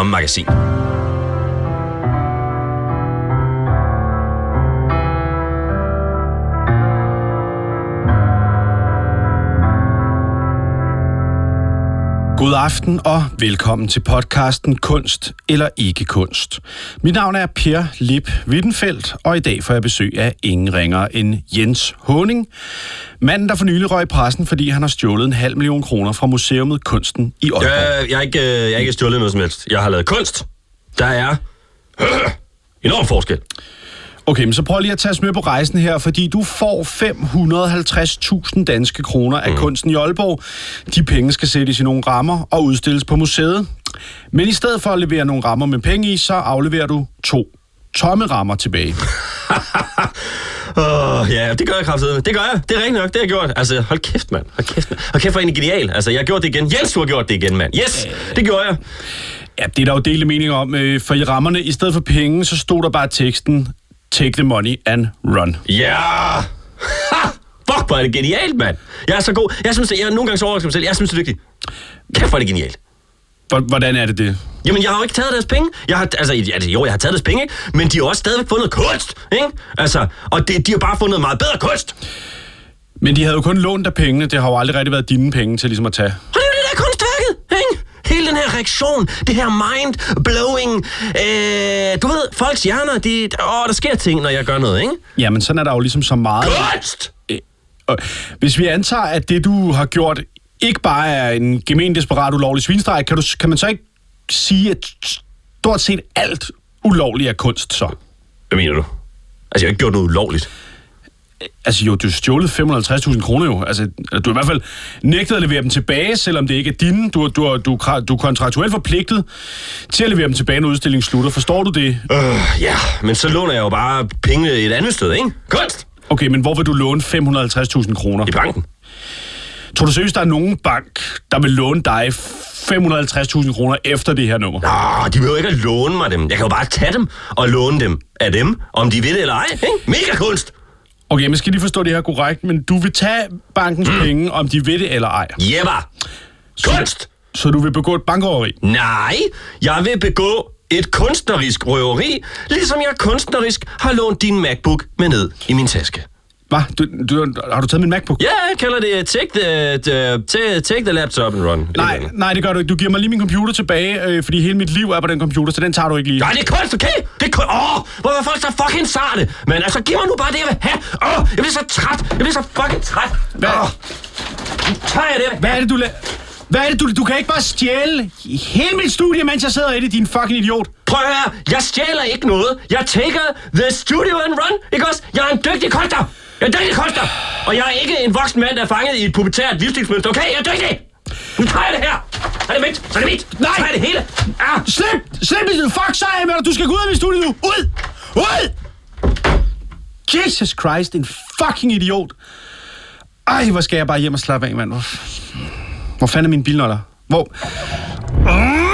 Tomme Magasin. God aften og velkommen til podcasten Kunst eller ikke kunst. Mit navn er Per Lip Wittenfeldt, og i dag får jeg besøg af ingen ringer end Jens Honing. Manden, der for nylig røg i pressen, fordi han har stjålet en halv million kroner fra Museumet Kunsten i Aalborg. Øh, jeg har ikke, øh, jeg har ikke stjålet noget som helst. Jeg har lavet kunst. Der er enorm forskel. Okay, men så prøv lige at tage os med på rejsen her, fordi du får 550.000 danske kroner af mm. kunsten i Aalborg. De penge skal sættes i nogle rammer og udstilles på museet. Men i stedet for at levere nogle rammer med penge i, så afleverer du to tomme rammer tilbage. Oh, ja, det gør jeg kraftigt. Det gør jeg. Det er rigtigt nok, det har jeg gjort. Altså, hold kæft, mand. Hold kæft, mand. Hold kæft, for en genial. Altså, jeg har gjort det igen. Jens, du har gjort det igen, mand. Yes, det gjorde jeg. Ja, det er der jo delte mening om, øh, for i rammerne, i stedet for penge, så stod der bare teksten, take the money and run. Ja! Ha! Fuck, hvor er det genialt, mand. Jeg er så god. Jeg synes, jeg er nogle gange så overrasket mig selv. Jeg synes, det er dygtigt. Kæft, hvor er det genialt. Hvor- Hvordan er det det? Jamen, jeg har jo ikke taget deres penge. Jeg har, altså, altså, jo, jeg har taget deres penge, ikke? men de har også stadigvæk fundet kunst, ikke? Altså, og det, de har bare fundet meget bedre kunst. Men de havde jo kun lånt af pengene, det har jo aldrig rigtig været dine penge til ligesom at tage. Og det er jo det der kunstværket, ikke? Hele den her reaktion, det her mind-blowing, øh, du ved, folks hjerner, de, åh, der sker ting, når jeg gør noget, ikke? Jamen, sådan er der jo ligesom så meget. Kunst! Og Hvis vi antager, at det, du har gjort, ikke bare er en gemen, desperat, ulovlig svinstreg, kan, du, kan man så ikke sige, at stort set alt ulovligt er kunst, så? Hvad mener du? Altså, jeg har ikke gjort noget ulovligt. Altså jo, du har stjålet 550.000 kroner jo. Altså, du har i hvert fald nægtet at levere dem tilbage, selvom det ikke er dine. Du, er- du, du, du er kontraktuelt forpligtet til at levere dem tilbage, når udstillingen slutter. Forstår du det? Øh, ja, men så låner jeg jo bare pengene et andet sted, ikke? Kunst! Okay, men hvor vil du låne 550.000 kroner? I banken. Tror du seriøst, der er nogen bank, der vil låne dig 550.000 kroner efter det her nummer? Nå, de behøver ikke at låne mig dem. Jeg kan jo bare tage dem og låne dem af dem, om de vil det eller ej, ikke? Mega kunst! Okay, men skal lige forstå det her korrekt, men du vil tage bankens mm. penge, om de vil det eller ej. Jebba! Kunst! Så du vil begå et bankrøveri? Nej, jeg vil begå et kunstnerisk røveri, ligesom jeg kunstnerisk har lånt din MacBook med ned i min taske. Hvad? Du, du, har du taget min MacBook? Ja, jeg kalder det take the, the, take, the laptop and run. Nej, nej, det gør du ikke. Du giver mig lige min computer tilbage, øh, fordi hele mit liv er på den computer, så den tager du ikke lige. Nej, det er kunst, okay? Det er kunst. Åh, hvor er folk så fucking sarte. Men altså, giv mig nu bare det, jeg vil have. Åh, jeg bliver så træt. Jeg bliver så fucking træt. Hvad? Nu tager jeg det. Hvad er det, du Hvad er det, du... Du kan ikke bare stjæle hele mit studie, mens jeg sidder i det, din fucking idiot. Prøv at høre, jeg stjæler ikke noget. Jeg taker the studio and run, ikke også? Jeg er en dygtig kunstner. Jeg er dygtig kunstner. Og jeg er ikke en voksen mand, der er fanget i et pubertært livsstilsmønster. Okay, jeg er dygtig. Nu tager jeg det her. Så er det mit. Så er det mit. Nej. Så er det hele. Ah. Slip! Slip mit fuck af med dig. Du skal gå ud af mit studie nu. Ud! Ud! Jesus Christ, en fucking idiot. Ej, hvor skal jeg bare hjem og slappe af, mand. Hvor, hvor fanden er mine bilnøgler? Hvor? Uh,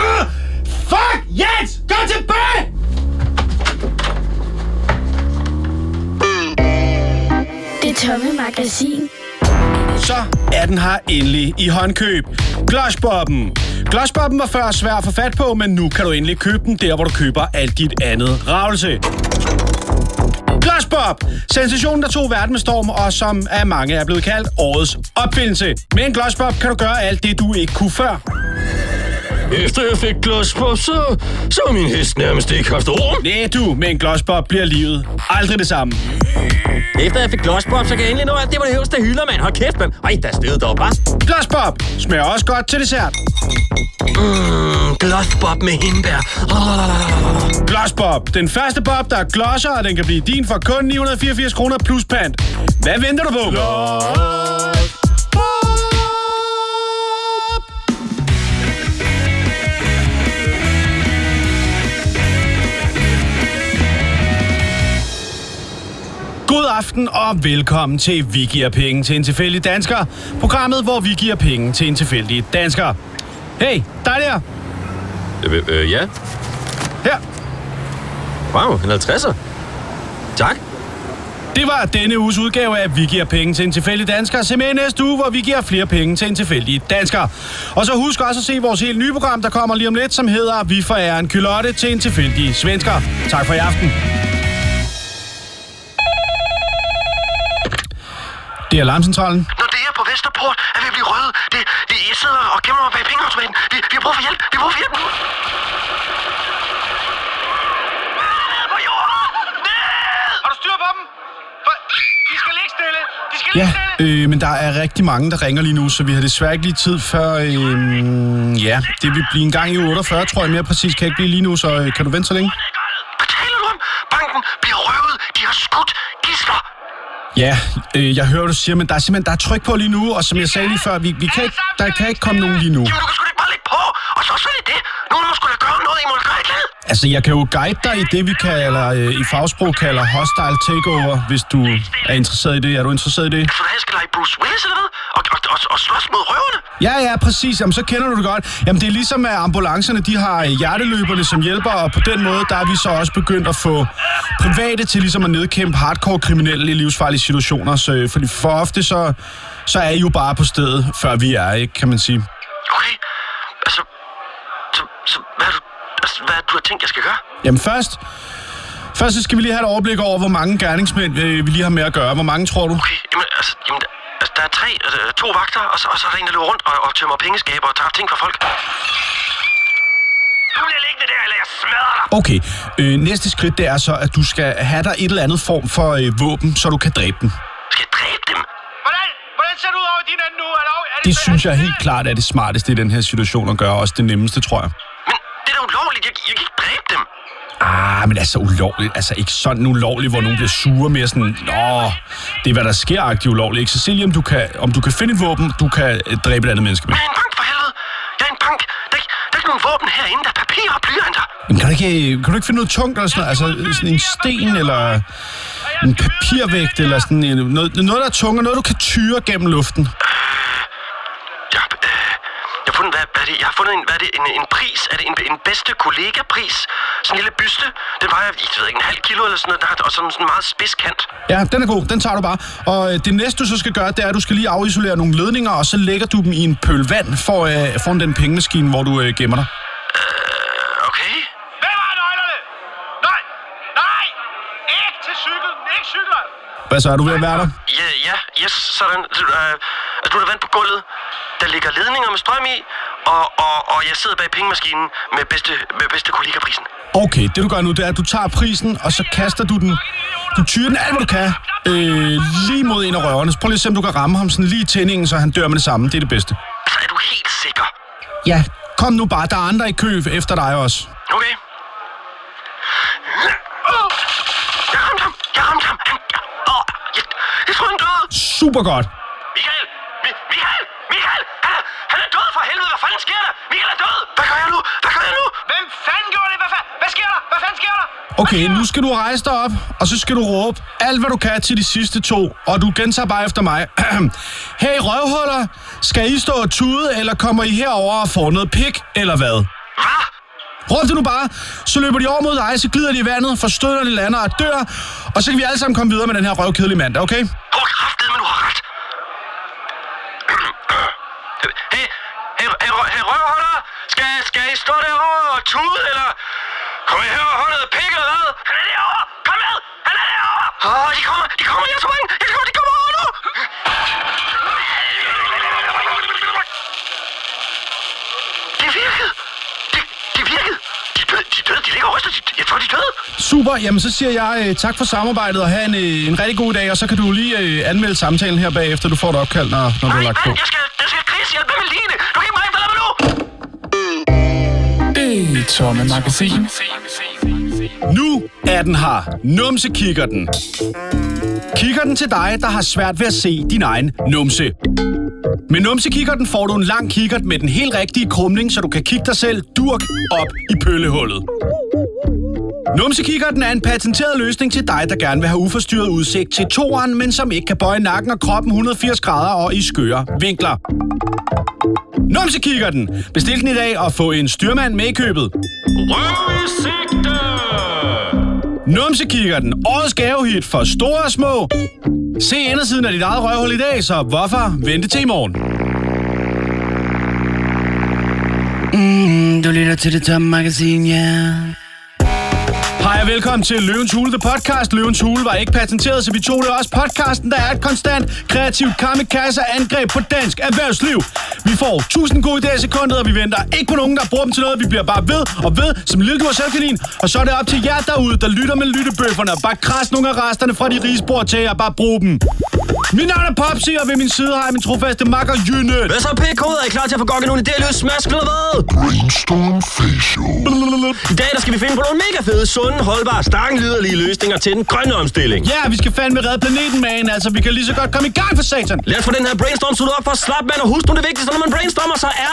Det tomme magasin. Så er den her endelig i håndkøb. Glossbobben. Glossbobben var før svær at få fat på, men nu kan du endelig købe den der, hvor du køber alt dit andet ravelse. Glossbob! Sensationen, der tog verden med storm, og som af mange er blevet kaldt årets opfindelse. Med en Glossbob kan du gøre alt det, du ikke kunne før. Efter jeg fik glossbob, så, så var min hest nærmest ikke haft ord. Næh du, med en Glossbob bliver livet aldrig det samme. Efter jeg fik glossbob, så kan jeg endelig nå alt det på det højeste hylder, mand. Hold kæft, mand. Ej, der er stedet dog bare. Glossbob smager også godt til dessert. Mm, glossbob med hindbær. Glossbob. Den første bob, der er glosser, og den kan blive din for kun 984 kroner plus pant. Hvad venter du på? God aften og velkommen til Vi giver penge til en tilfældig dansker. Programmet, hvor vi giver penge til en tilfældig dansker. Hey, dig der. Øh, øh, ja. Her. Wow, en 50'er. Tak. Det var denne uges udgave af Vi giver penge til en tilfældig dansker. Se med næste uge, hvor vi giver flere penge til en tilfældig dansker. Og så husk også at se vores helt nye program, der kommer lige om lidt, som hedder Vi forærer en kylotte til en tilfældig svensker. Tak for i aften. Det er alarmcentralen. Når det er på Vesterport, er vi blive røde. Det, det, jeg sidder og gemmer mig bag pengeautomaten. Vi, vi har brug for hjælp. Vi har brug for hjælp Ja, øh, men der er rigtig mange, der ringer lige nu, så vi har desværre ikke lige tid før... Øh, ja, det vil blive en gang i 48, tror jeg mere præcis. Kan ikke blive lige nu, så øh, kan du vente så længe? Ja, øh, jeg hører, du siger, men der er simpelthen der er tryk på lige nu, og som jeg sagde lige før, vi, vi kan ikke, der kan ikke komme nogen lige nu. Jamen, du kan sgu da ikke bare lægge på. Og så er det det. Nogen må sgu da gøre noget. I må da andet. Altså, jeg kan jo guide dig i det, vi kalder, øh, i fagsprog kalder hostile takeover, hvis du er interesseret i det. Er du interesseret i det? Så der skal lege Bruce Willis eller hvad? Og, og, og, og slås mod røverne? Ja, ja, præcis. Jamen, så kender du det godt. Jamen, det er ligesom, at ambulancerne, de har øh, hjerteløberne som hjælper, og på den måde, der er vi så også begyndt at få private til ligesom at nedkæmpe hardcore kriminelle i livsfarlige situationer. Så, øh, fordi for ofte, så, så er I jo bare på stedet, før vi er, ikke, kan man sige. Okay. Altså, så, så hvad, du, altså, hvad du har tænkt, jeg skal gøre? Jamen først, først så skal vi lige have et overblik over, hvor mange gerningsmænd øh, vi lige har med at gøre. Hvor mange tror du? Okay, jamen, altså, jamen, altså der er tre, altså, to vagter, og så, og så er der en, der løber rundt og, og tømmer pengeskaber og tager ting fra folk. Du bliver liggende der, eller jeg smadrer dig. Okay, øh, næste skridt det er så, at du skal have dig et eller andet form for øh, våben, så du kan dræbe dem. Skal jeg dræbe dem? Hvordan, hvordan ser det ud over din ende nu? Er det, er Det synes jeg helt klart er det smarteste i den her situation at gøre, også det nemmeste, tror jeg. Ah, men altså ulovligt. Altså ikke sådan ulovligt, hvor nogen bliver sure mere sådan, Nå, det er hvad der sker agtigt ulovligt. Ikke? Lige, om du kan, om du kan finde et våben, du kan øh, dræbe et andet menneske med. Jeg er en bank for helvede. Jeg er en bank. Der, er der er ikke nogen våben herinde. Der er papir og blyanter. Men kan du ikke, øh, kan du ikke finde noget tungt eller sådan noget? Altså sådan en sten eller en papirvægt eller sådan en, noget, noget, der er tungt, og noget, du kan tyre gennem luften. Øh, jeg har fundet, hvad, hvad er det? Jeg har fundet en, hvad er det, en, en pris. Er det en, en bedste kollega-pris? Sådan en lille byste. Den vejer, jeg ved ikke, en halv kilo eller sådan noget. Der har, og sådan sådan en meget spids kant. Ja, den er god. Den tager du bare. Og øh, det næste, du så skal gøre, det er, at du skal lige afisolere nogle ledninger, og så lægger du dem i en pøl vand for, øh, foran den pengemaskine, hvor du øh, gemmer dig. Øh, okay. Hvem har nøglerne? Nej, nej! Ikke til cyklen, ikke cykler! Hvad så, er du ved at være der? Ja, ja, yes, sådan. Du, øh, du er der vand på gulvet. Der ligger ledninger med strøm i, og, og, og jeg sidder bag pengemaskinen med bedste, med bedste kollega-prisen. Okay, det du gør nu, det er, at du tager prisen, og så kaster du den. Du tyrer den alt, hvad du kan, øh, lige mod en af røverne. Så prøv lige at se, om du kan ramme ham sådan lige i tændingen, så han dør med det samme. Det er det bedste. Så er du helt sikker. Ja, kom nu bare. Der er andre i kø efter dig også. Okay. Jeg ramte ham! Jeg ramte ham! Han, åh, jeg, jeg tror, han døde! Super godt. Michael! Mi- Michael! Michael! Han er, han er død for helvede! Hvad fanden sker der? Michael er død! Hvad gør jeg nu? Hvad gør jeg nu? Hvem fanden gjorde det? Hvad, fa- hvad sker der? Hvad fanden sker der? Okay, nu skal du rejse dig op, og så skal du råbe alt, hvad du kan til de sidste to, og du gentager bare efter mig. hey, røvhuller, skal I stå og tude, eller kommer I herover og får noget pik, eller hvad? Hvad? Råb det nu bare, så løber de over mod dig, så glider de i vandet, forstøder de lander og dør, og så kan vi alle sammen komme videre med den her røvkedelige mandag, okay? Hvor kraftet, men du har ret. Hey, hey, hey, rø- hey røvholder! Skal, skal I stå derovre og tude, eller... Kom I her og holde noget pik, eller hvad? Han er derovre! Kom med! Han er derovre! Åh, oh, de kommer! De kommer! Jeg så bange! Jeg tror, de kommer over nu! Det virkede! Det, det virkede! De døde! De døde! De ligger og ryster! Jeg tror, de døde! Super, jamen så siger jeg øh, tak for samarbejdet, og have en, øh, en rigtig god dag, og så kan du lige øh, anmelde samtalen her bagefter, du får et opkald, når, når du Nej, har lagt på. vent! Jeg skal, jeg skal krisehjælp! Hvad med Line? Du kan ikke mig efterlade mig nu! Det tomme magasin. Nu er den her. Numse kigger den. Kigger den til dig, der har svært ved at se din egen numse. Med numse den får du en lang kikkert med den helt rigtige krumning, så du kan kigge dig selv durk op i pøllehullet. Numse den er en patenteret løsning til dig, der gerne vil have uforstyrret udsigt til toeren, men som ikke kan bøje nakken og kroppen 180 grader og i skøre vinkler. Numse den. Bestil den i dag og få en styrmand med i købet. Røv i sigte! Numsekikkerten, årets gavehit for store og små. Se indersiden af dit eget røvhul i dag, så hvorfor vente til i morgen? Mm, du lytter til det tomme magasin, ja. Yeah. Hej og velkommen til Løvens Hule, The Podcast. Løvens Hule var ikke patenteret, så vi tog det også podcasten, der er et konstant kreativt kamikaze-angreb på dansk erhvervsliv. Vi får 1000 gode idéer i sekundet, og vi venter ikke på nogen, der bruger dem til noget. Vi bliver bare ved og ved, som en selv selvkanin. Og så er det op til jer derude, der lytter med lyttebøfferne, og bare kras nogle af resterne fra de rigsbord til at bare bruge dem. Mit navn er Popsi, og ved min side har jeg min trofaste makker Jynne. Hvad så, PK? Er I klar til at få gokket nogle idéer løs smask eller hvad? Brainstorm Facial. I dag der skal vi finde på nogle mega fede, sunde, holdbare, stangenlyderlige løsninger til den grønne omstilling. Ja, vi skal fandme redde planeten, man. Altså, vi kan lige så godt komme i gang for satan. Lad os få den her brainstorm suttet op for at slappe, mand. Og husk nu det vigtigste, når man brainstormer, så er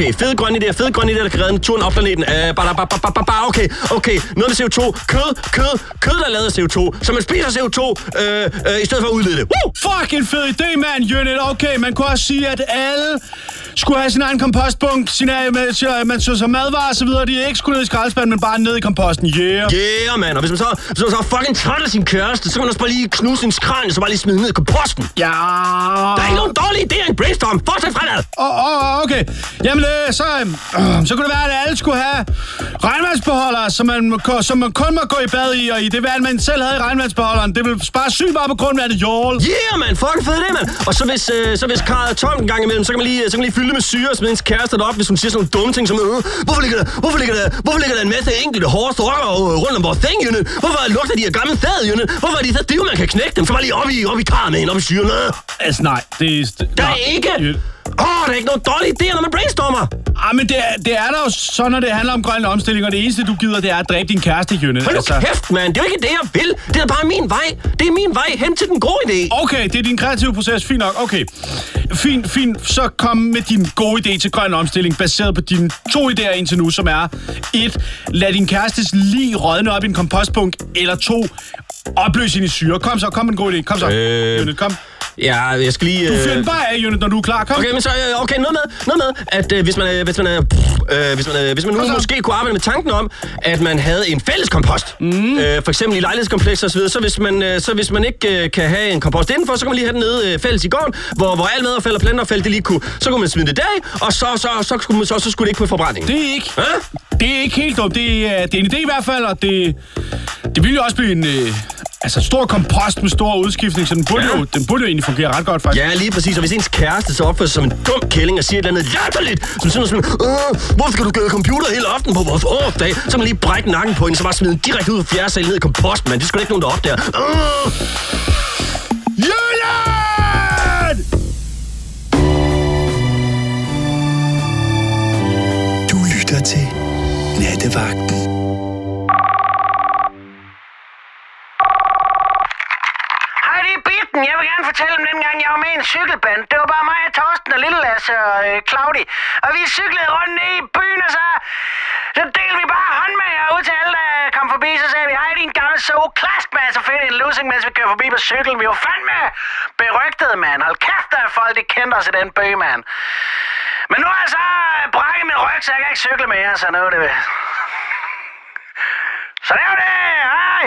Okay, fede grønne idéer, fede grønne idéer, der kan redde naturen op planeten. Uh, ba, ba, ba, ba, ba, okay, okay. Noget med CO2. Kød, kød, kød, der er lavet af CO2. Så man spiser CO2, øh, øh, i stedet for at udlede det. Woo! Fuck en fed idé, mand, Jynne. Okay, man kunne også sige, at alle skulle have sin egen kompostbunk, sin egen, med, man så som madvarer og så videre. De ikke skulle ned i skraldespanden, men bare ned i komposten. Yeah. Yeah, mand. Og hvis man så, hvis man så fucking træt af sin kæreste, så kan man også bare lige knuse sin skrald, så bare lige smide ned i komposten. Ja. Der er ikke nogen dårlige idéer i en brainstorm. Fortsæt fremad. Åh, oh, oh, okay. Jamen, øh, så, øh, så kunne det være, at alle skulle have regnvandsbeholdere, som man, som man kun må gå i bad i, og i det vand, man selv havde i regnvandsbeholderen. Det vil spare sygt meget på grundvandet, jål. Yeah, mand. Fucking fed idé, mand. Og så hvis, øh, så hvis karret er tom en gang imellem, så kan man lige, så kan man lige fylde det med syre og smide ens kæreste op, hvis hun siger sådan nogle dumme ting som, øh, hvorfor ligger der, hvorfor ligger der, hvorfor ligger der en masse enkelte hårde sokker øh, rundt om vores seng, Jynne? Hvorfor lugter de af gammel fad, Jynne? Hvorfor er de så stive, man kan knække dem? Så bare lige op i, op i karret med hende, op i syren. Øh. Altså, nej, det er... Der er ikke... Åh, oh, der er ikke nogen dårlige idéer, når man brainstormer. Ah, men det er, det er der jo så, når det handler om grøn omstilling, og det eneste, du gider, det er at dræbe din kæreste, Jynne. Hold nu altså... kæft, mand. Det er jo ikke det, jeg vil. Det er bare min vej. Det er min vej hen til den gode idé. Okay, det er din kreative proces. Fint nok. Okay. Fint, fint. Så kom med din gode idé til grøn omstilling, baseret på dine to idéer indtil nu, som er et, Lad din kærestes lige rådne op i en kompostbunk, eller to, Opløs hende i syre. Kom så, kom med en god idé. Kom så, øh... Jynne, kom. Ja, jeg skal lige... Du fyrer den bare af, Jynne, når du er klar. Kom. Okay, men så, øh, okay, noget med, noget med at øh, hvis man, øh, hvis man, øh, øh, hvis man, øh, hvis man nu måske kunne arbejde med tanken om, at man havde en fælles kompost, mm. øh, for eksempel i lejlighedskomplekser osv., så hvis man, øh, så hvis man ikke øh, kan have en kompost indenfor, så kan man lige have den nede øh, fælles i gården, hvor, hvor alt madaffald og planteaffald, det lige kunne, så kunne man smide det der, og så, så, så, skulle, man, så, så skulle det ikke på forbrænding. Det er ikke. Det er ikke helt dumt. Det er, det er en idé i hvert fald, og det, det vil jo også blive en... Øh, Altså stor kompost med stor udskiftning, så den burde, ja. jo, den burde jo egentlig fungere ret godt, faktisk. Ja, lige præcis. Og hvis ens kæreste så opfører sig som en dum kælling og siger et eller andet latterligt, som sådan noget øh, hvorfor skal du gøre computer hele aften på vores årsdag? Så man lige brække nakken på hende, så bare smide den direkte ud af fjerdsalen ned i komposten, man. Det skulle ikke nogen, der opdager. Øh! Jylland! Du lytter til Nattevagten. Og vi cyklede rundt ned i byen, og så, så delte vi bare hånd med jer ud til alle, der kom forbi. Så sagde vi, hej din gamle så klask, mand. så fedt en losing, mens vi kører forbi på cyklen. Vi var fandme berygtede, mand. Hold kæft, der er folk, de kendte os i den by, mand. Men nu har jeg så øh, brækket min ryg, så jeg kan ikke cykle mere, så nu er det... Så det er det. Hej!